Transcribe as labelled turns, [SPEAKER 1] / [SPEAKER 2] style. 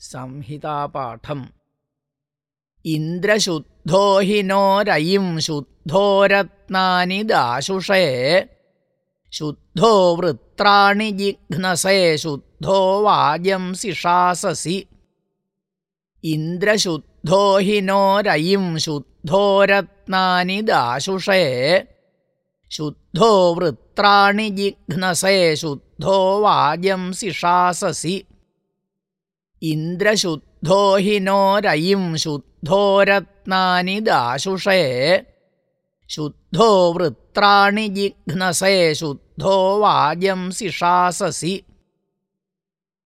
[SPEAKER 1] संहितापाठम् इन्द्रशुद्धो हि नो रयिं शुद्धो रत्नानि दाशुषे शुद्धो वृत्राणि जिघ्नसे शुद्धो वाजंसि शाससि इन्द्रशुद्धो हि नो रयिं शुद्धो रत्नानि दाशुषे शुद्धो वृत्राणि जिघ्नसे शुद्धो वाजंसि शाससि इन्द्रशुद्धो हि नो रयिं शुद्धो रत्नानि दाशुषे शुद्धो वृत्राणि जिघ्नसे शुद्धो वाजंसि शाससि